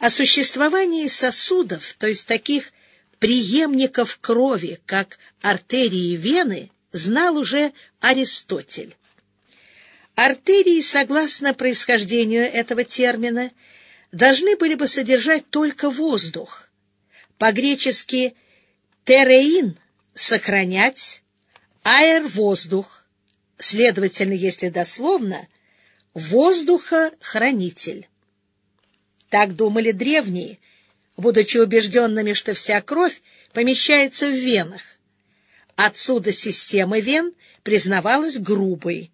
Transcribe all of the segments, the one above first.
О существовании сосудов, то есть таких преемников крови, как артерии и вены, знал уже Аристотель. Артерии, согласно происхождению этого термина, должны были бы содержать только воздух. По-гречески «тереин» — «сохранять», «аэр» — «воздух». Следовательно, если дословно, «воздуха-хранитель». Так думали древние, будучи убежденными, что вся кровь помещается в венах. Отсюда система вен признавалась грубой.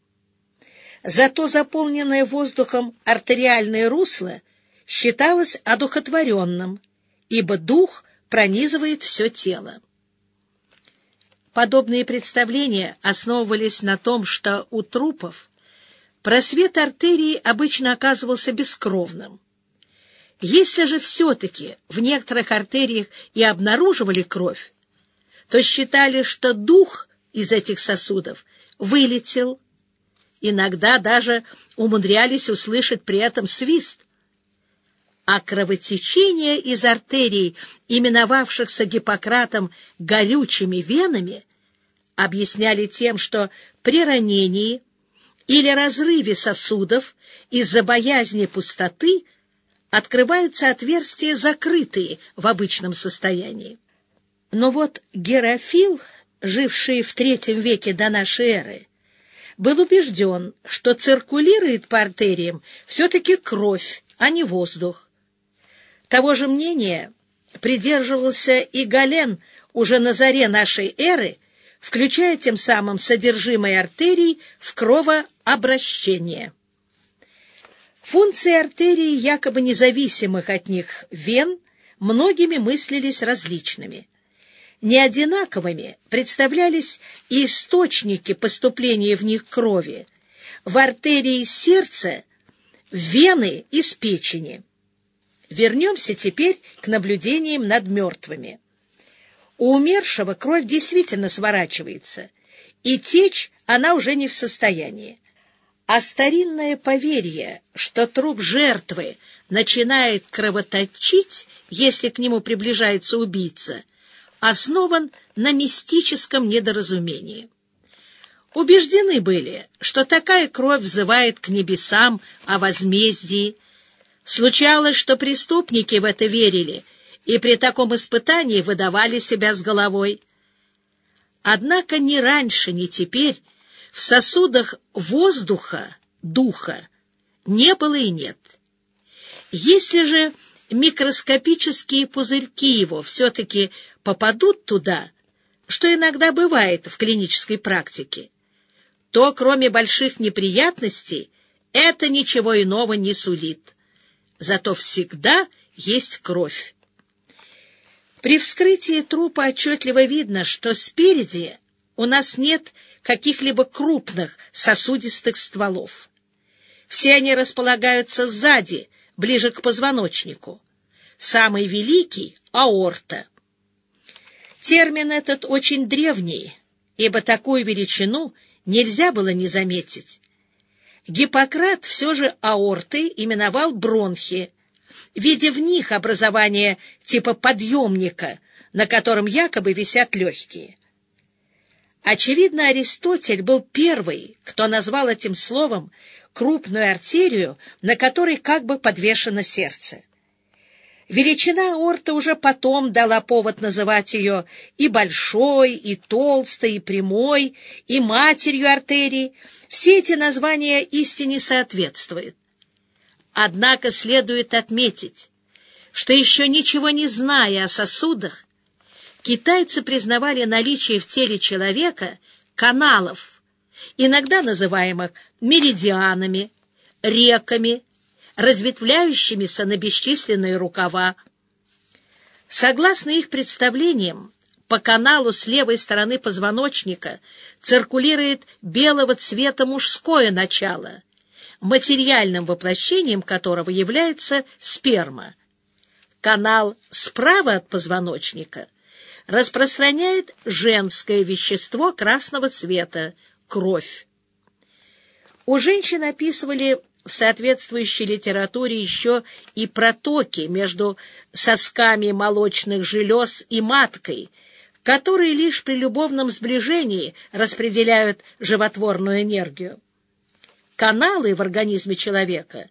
Зато заполненное воздухом артериальное русло считалось одухотворенным, ибо дух пронизывает все тело. Подобные представления основывались на том, что у трупов просвет артерии обычно оказывался бескровным. Если же все-таки в некоторых артериях и обнаруживали кровь, то считали, что дух из этих сосудов вылетел. Иногда даже умудрялись услышать при этом свист. А кровотечение из артерий, именовавшихся Гиппократом горючими венами, объясняли тем, что при ранении или разрыве сосудов из-за боязни пустоты – открываются отверстия, закрытые в обычном состоянии. Но вот Герофил, живший в третьем веке до нашей эры, был убежден, что циркулирует по артериям все-таки кровь, а не воздух. Того же мнения придерживался и Гален уже на заре нашей эры, включая тем самым содержимое артерий в кровообращение. Функции артерий, якобы независимых от них вен, многими мыслились различными. Неодинаковыми представлялись и источники поступления в них крови, в артерии сердца, вены из печени. Вернемся теперь к наблюдениям над мертвыми. У умершего кровь действительно сворачивается, и течь она уже не в состоянии. А старинное поверье, что труп жертвы начинает кровоточить, если к нему приближается убийца, основан на мистическом недоразумении. Убеждены были, что такая кровь взывает к небесам о возмездии. Случалось, что преступники в это верили и при таком испытании выдавали себя с головой. Однако ни раньше, ни теперь в сосудах воздуха, духа, не было и нет. Если же микроскопические пузырьки его все-таки попадут туда, что иногда бывает в клинической практике, то, кроме больших неприятностей, это ничего иного не сулит. Зато всегда есть кровь. При вскрытии трупа отчетливо видно, что спереди у нас нет каких-либо крупных сосудистых стволов. Все они располагаются сзади, ближе к позвоночнику. Самый великий — аорта. Термин этот очень древний, ибо такую величину нельзя было не заметить. Гиппократ все же аортой именовал бронхи, видя в них образование типа подъемника, на котором якобы висят легкие. Очевидно, Аристотель был первый, кто назвал этим словом крупную артерию, на которой как бы подвешено сердце. Величина аорты уже потом дала повод называть ее и большой, и толстой, и прямой, и матерью артерий. Все эти названия истине соответствуют. Однако следует отметить, что еще ничего не зная о сосудах, китайцы признавали наличие в теле человека каналов, иногда называемых меридианами, реками, разветвляющимися на бесчисленные рукава. Согласно их представлениям, по каналу с левой стороны позвоночника циркулирует белого цвета мужское начало, материальным воплощением которого является сперма. Канал справа от позвоночника распространяет женское вещество красного цвета — кровь. У женщин описывали в соответствующей литературе еще и протоки между сосками молочных желез и маткой, которые лишь при любовном сближении распределяют животворную энергию. Каналы в организме человека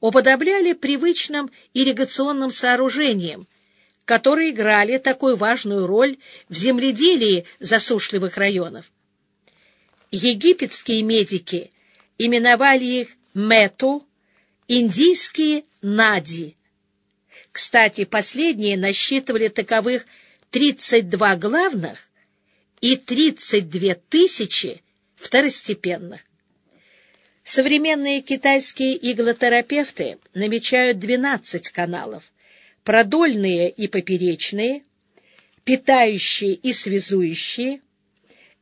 уподобляли привычным ирригационным сооружениям, которые играли такую важную роль в земледелии засушливых районов. Египетские медики именовали их мету, индийские нади. Кстати, последние насчитывали таковых 32 главных и 32 тысячи второстепенных. Современные китайские иглотерапевты намечают 12 каналов, продольные и поперечные, питающие и связующие,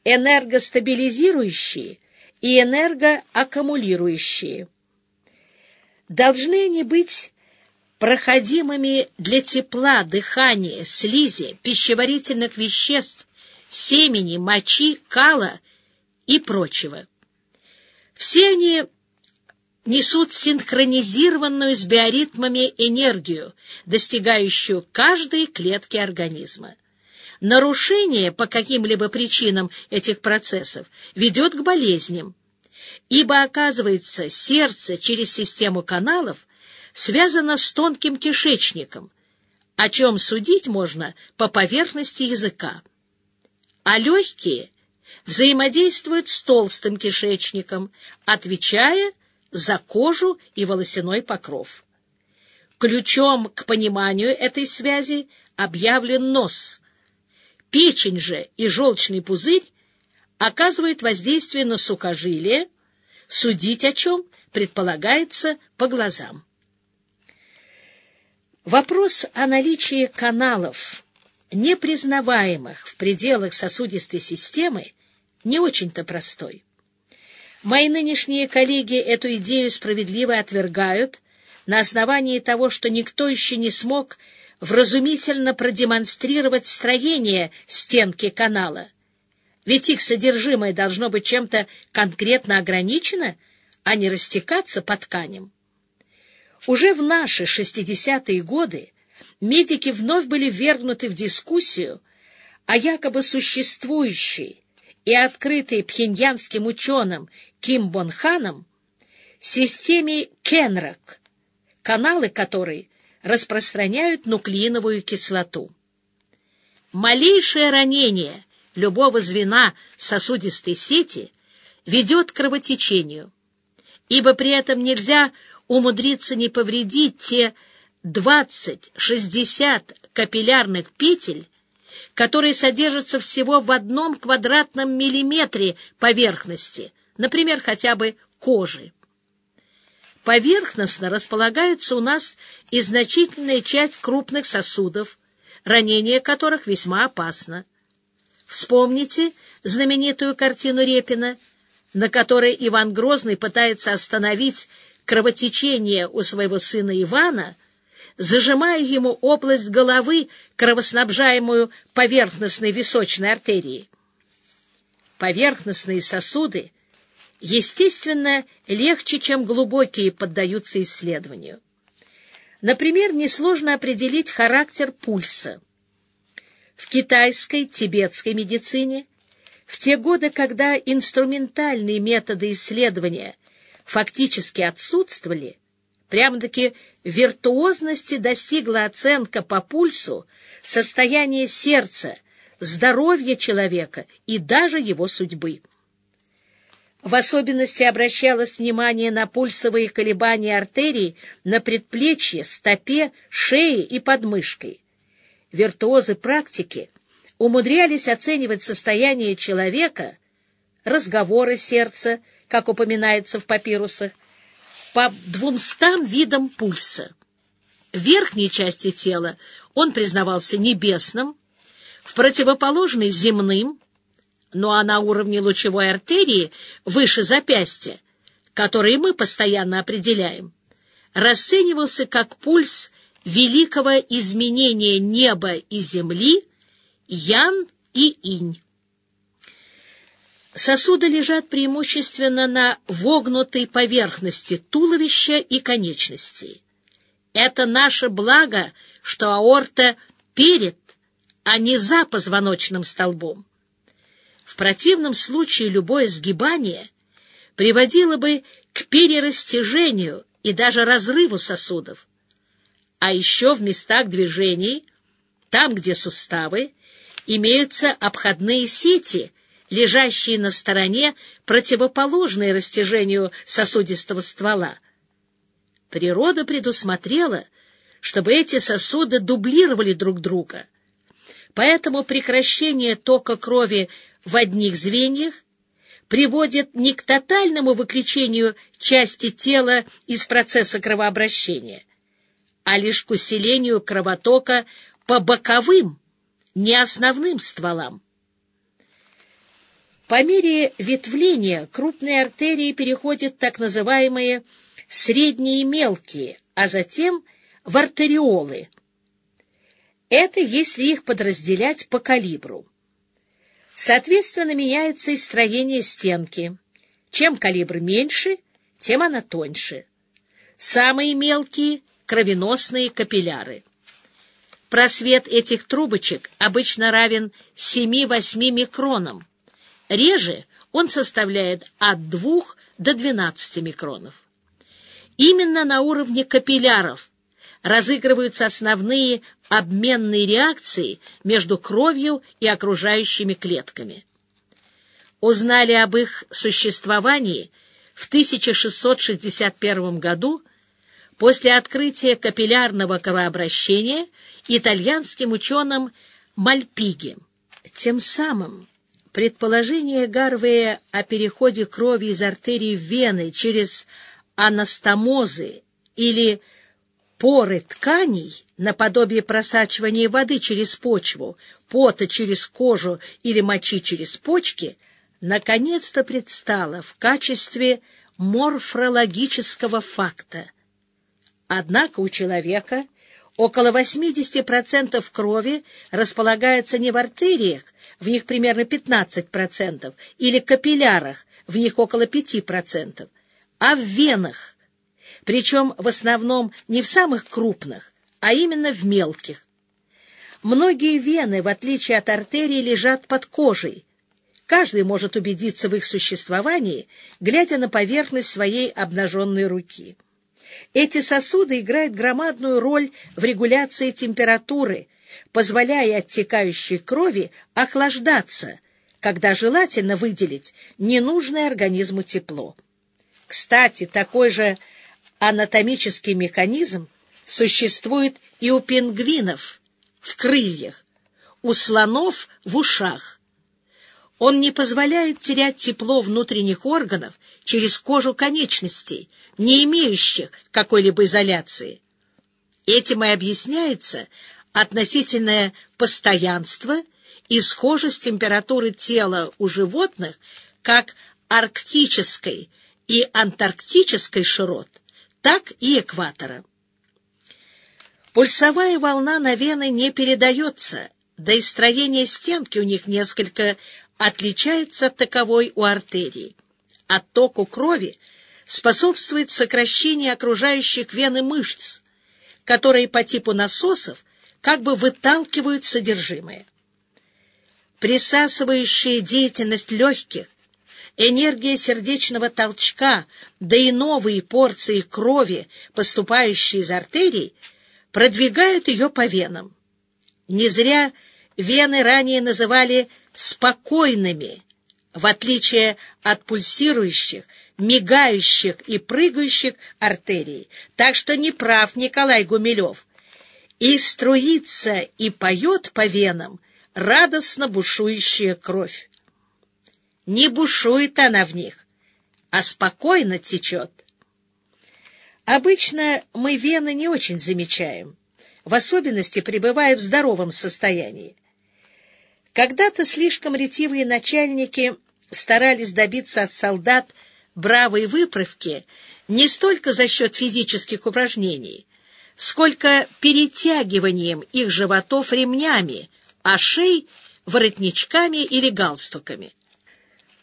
энергостабилизирующие и энергоаккумулирующие. Должны они быть проходимыми для тепла, дыхания, слизи, пищеварительных веществ, семени, мочи, кала и прочего. Все они несут синхронизированную с биоритмами энергию, достигающую каждой клетки организма. Нарушение по каким-либо причинам этих процессов ведет к болезням, ибо, оказывается, сердце через систему каналов связано с тонким кишечником, о чем судить можно по поверхности языка. А легкие взаимодействуют с толстым кишечником, отвечая за кожу и волосяной покров. Ключом к пониманию этой связи объявлен нос – Печень же и желчный пузырь оказывают воздействие на сухожилие, судить о чем предполагается по глазам. Вопрос о наличии каналов, не признаваемых в пределах сосудистой системы, не очень-то простой. Мои нынешние коллеги эту идею справедливо отвергают на основании того, что никто еще не смог вразумительно продемонстрировать строение стенки канала. Ведь их содержимое должно быть чем-то конкретно ограничено, а не растекаться по тканям. Уже в наши 60-е годы медики вновь были вергнуты в дискуссию о якобы существующей и открытой пхеньянским ученым Ким Бон Ханом системе Кенрак, каналы которой распространяют нуклеиновую кислоту. Малейшее ранение любого звена сосудистой сети ведет к кровотечению, ибо при этом нельзя умудриться не повредить те 20-60 капиллярных петель, которые содержатся всего в одном квадратном миллиметре поверхности, например, хотя бы кожи. Поверхностно располагается у нас и значительная часть крупных сосудов, ранение которых весьма опасно. Вспомните знаменитую картину Репина, на которой Иван Грозный пытается остановить кровотечение у своего сына Ивана, зажимая ему область головы, кровоснабжаемую поверхностной височной артерией. Поверхностные сосуды естественно, легче, чем глубокие поддаются исследованию. Например, несложно определить характер пульса. В китайской, тибетской медицине в те годы, когда инструментальные методы исследования фактически отсутствовали, прямо-таки виртуозности достигла оценка по пульсу состояния сердца, здоровья человека и даже его судьбы. В особенности обращалось внимание на пульсовые колебания артерий на предплечье, стопе, шее и подмышкой. Виртуозы практики умудрялись оценивать состояние человека, разговоры сердца, как упоминается в папирусах, по двумстам видам пульса. В верхней части тела он признавался небесным, в противоположной — земным, ну а на уровне лучевой артерии выше запястья, который мы постоянно определяем, расценивался как пульс великого изменения неба и земли Ян и Инь. Сосуды лежат преимущественно на вогнутой поверхности туловища и конечностей. Это наше благо, что аорта перед, а не за позвоночным столбом. В противном случае любое сгибание приводило бы к перерастяжению и даже разрыву сосудов. А еще в местах движений, там, где суставы, имеются обходные сети, лежащие на стороне, противоположной растяжению сосудистого ствола. Природа предусмотрела, чтобы эти сосуды дублировали друг друга. Поэтому прекращение тока крови в одних звеньях приводит не к тотальному выключению части тела из процесса кровообращения, а лишь к усилению кровотока по боковым, не основным стволам. По мере ветвления крупные артерии переходят в так называемые средние и мелкие, а затем в артериолы. Это если их подразделять по калибру. Соответственно, меняется и строение стенки. Чем калибр меньше, тем она тоньше. Самые мелкие — кровеносные капилляры. Просвет этих трубочек обычно равен 7-8 микронам. Реже он составляет от 2 до 12 микронов. Именно на уровне капилляров разыгрываются основные обменные реакции между кровью и окружающими клетками. Узнали об их существовании в 1661 году после открытия капиллярного кровообращения итальянским ученым Мальпиги. Тем самым предположение Гарвея о переходе крови из артерий в вены через анастомозы или поры тканей, наподобие просачивания воды через почву, пота через кожу или мочи через почки, наконец-то предстало в качестве морфологического факта. Однако у человека около 80% крови располагается не в артериях, в них примерно 15%, или капиллярах, в них около 5%, а в венах, причем в основном не в самых крупных, а именно в мелких. Многие вены, в отличие от артерий, лежат под кожей. Каждый может убедиться в их существовании, глядя на поверхность своей обнаженной руки. Эти сосуды играют громадную роль в регуляции температуры, позволяя оттекающей крови охлаждаться, когда желательно выделить ненужное организму тепло. Кстати, такой же анатомический механизм существует и у пингвинов в крыльях, у слонов в ушах. Он не позволяет терять тепло внутренних органов через кожу конечностей, не имеющих какой-либо изоляции. Этим и объясняется относительное постоянство и схожесть температуры тела у животных как арктической и антарктической широт, так и экватора. Пульсовая волна на вены не передается, да и строение стенки у них несколько отличается от таковой у артерий. Оттоку крови способствует сокращение окружающих вены мышц, которые по типу насосов как бы выталкивают содержимое. Присасывающая деятельность легких энергия сердечного толчка, да и новые порции крови, поступающие из артерий, продвигают ее по венам. Не зря вены ранее называли «спокойными», в отличие от пульсирующих, мигающих и прыгающих артерий. Так что не прав Николай Гумилев. И струится и поет по венам радостно бушующая кровь. Не бушует она в них, а спокойно течет. Обычно мы вены не очень замечаем, в особенности пребывая в здоровом состоянии. Когда-то слишком ретивые начальники старались добиться от солдат бравой выправки не столько за счет физических упражнений, сколько перетягиванием их животов ремнями, а шей — воротничками или галстуками.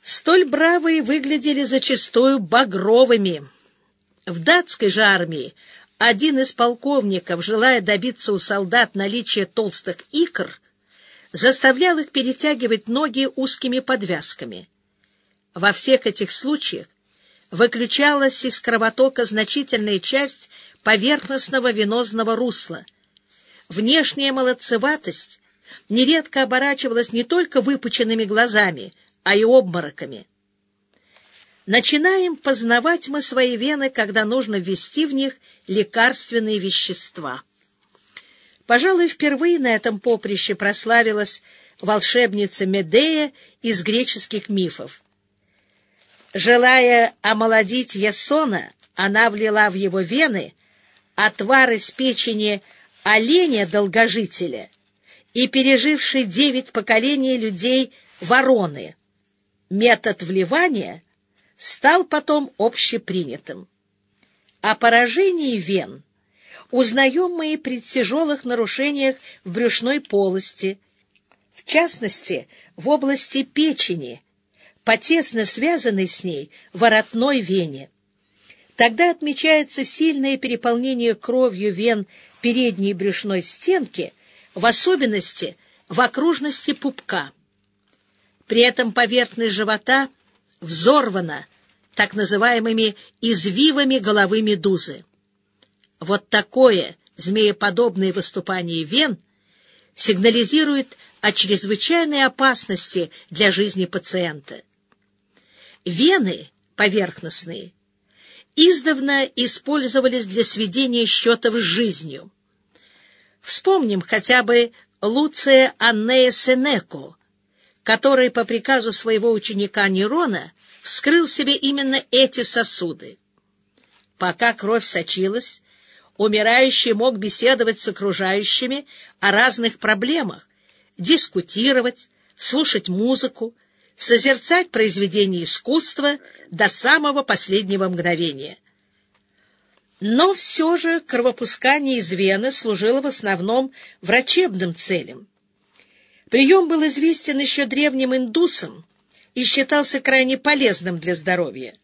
Столь бравые выглядели зачастую багровыми. В датской же армии один из полковников, желая добиться у солдат наличия толстых икр, заставлял их перетягивать ноги узкими подвязками. Во всех этих случаях выключалась из кровотока значительная часть поверхностного венозного русла. Внешняя молодцеватость нередко оборачивалась не только выпученными глазами, а и обмороками. Начинаем познавать мы свои вены, когда нужно ввести в них лекарственные вещества. Пожалуй, впервые на этом поприще прославилась волшебница Медея из греческих мифов. Желая омолодить Ясона, она влила в его вены отвар из печени оленя-долгожителя и переживший девять поколений людей вороны. Метод вливания стал потом общепринятым. О поражении вен узнаем мы и при тяжелых нарушениях в брюшной полости, в частности, в области печени, потесно связанной с ней воротной вене. Тогда отмечается сильное переполнение кровью вен передней брюшной стенки, в особенности в окружности пупка. При этом поверхность живота взорвана так называемыми извивами головы медузы. Вот такое змееподобное выступание вен сигнализирует о чрезвычайной опасности для жизни пациента. Вены поверхностные издавна использовались для сведения счетов с жизнью. Вспомним хотя бы Луция Аннея Сенеко, который по приказу своего ученика Нерона вскрыл себе именно эти сосуды. Пока кровь сочилась, умирающий мог беседовать с окружающими о разных проблемах, дискутировать, слушать музыку, созерцать произведения искусства до самого последнего мгновения. Но все же кровопускание из вены служило в основном врачебным целям. Прием был известен еще древним индусам и считался крайне полезным для здоровья.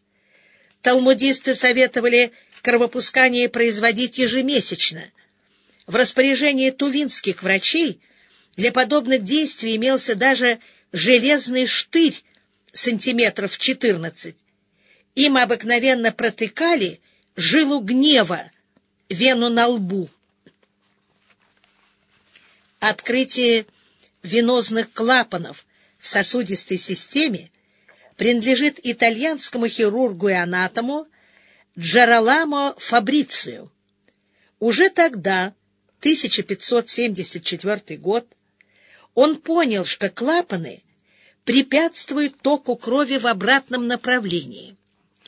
Талмудисты советовали кровопускание производить ежемесячно. В распоряжении тувинских врачей для подобных действий имелся даже железный штырь сантиметров 14. Им обыкновенно протыкали жилу гнева, вену на лбу. Открытие венозных клапанов в сосудистой системе принадлежит итальянскому хирургу и анатому Джараламо Фабрицию. Уже тогда, 1574 год, он понял, что клапаны препятствуют току крови в обратном направлении.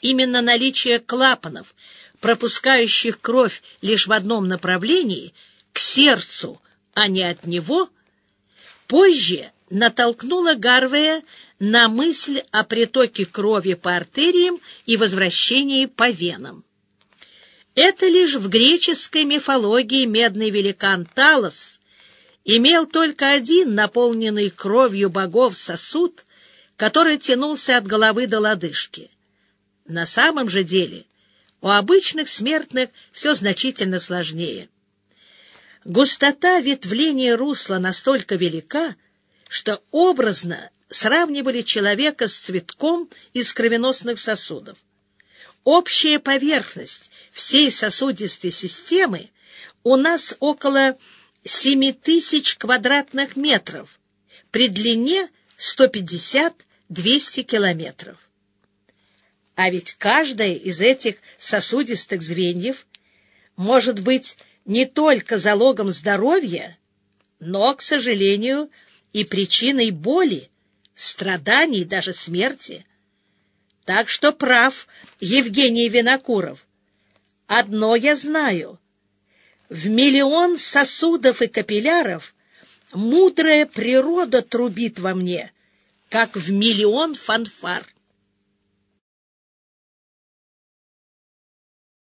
Именно наличие клапанов, пропускающих кровь лишь в одном направлении, к сердцу, а не от него – позже натолкнула Гарвея на мысль о притоке крови по артериям и возвращении по венам. Это лишь в греческой мифологии медный великан Талос имел только один наполненный кровью богов сосуд, который тянулся от головы до лодыжки. На самом же деле у обычных смертных все значительно сложнее. Густота ветвления русла настолько велика, что образно сравнивали человека с цветком из кровеносных сосудов. Общая поверхность всей сосудистой системы у нас около 7 тысяч квадратных метров, при длине 150-200 километров. А ведь каждое из этих сосудистых звеньев может быть не только залогом здоровья, но, к сожалению, и причиной боли, страданий, даже смерти. Так что прав Евгений Винокуров. Одно я знаю. В миллион сосудов и капилляров мудрая природа трубит во мне, как в миллион фанфар.